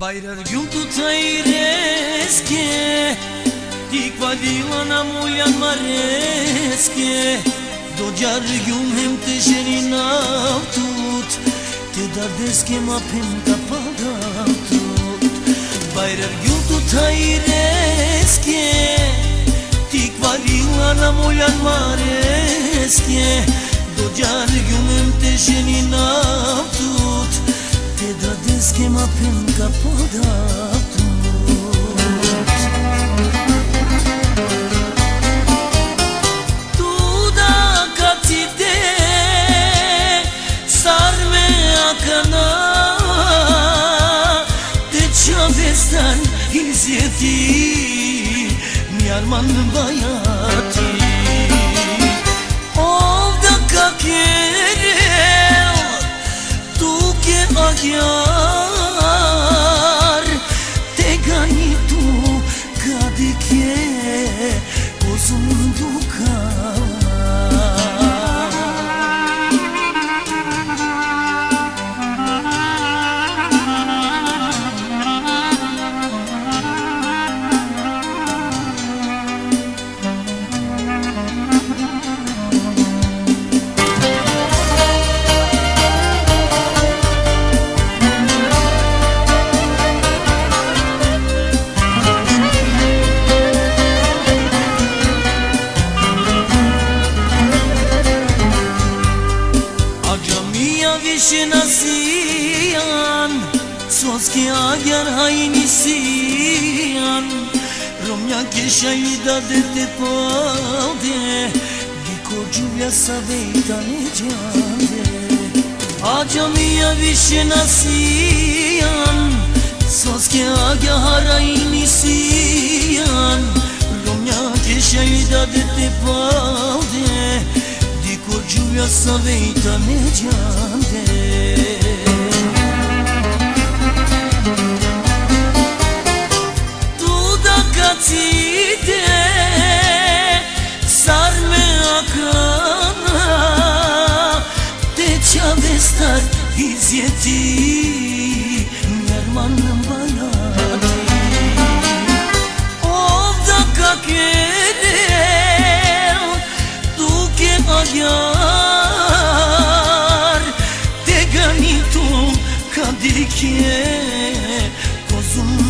Bajrar gjum të të i reske Ti kvalila na muljan mareske Do gjarë gjum hem të sherin aftut Të dardeske ma pim ka pagatut Bajrar gjum të të i reske Ti kvalila na muljan mareske Do gjarë gjum hem të Te dadeske ma pim ka pagatut Tu da ka ti de Sar me akana. Te çavestan izjeti Mi arman bayati Ovda ka kerel Tu ke agyar kadike Uzun dukar mia vishin asian Soski agar haini sian Romja kisha i da dhe të pade Diko gjuvja sa vejta në gjande Agja mia vishin asian Soski agar haini sian Romja kisha i da dhe të pade Diko gjuvja sa vejta në gjande Tu da ka cite Sar me akana? Te qave star dike Kozum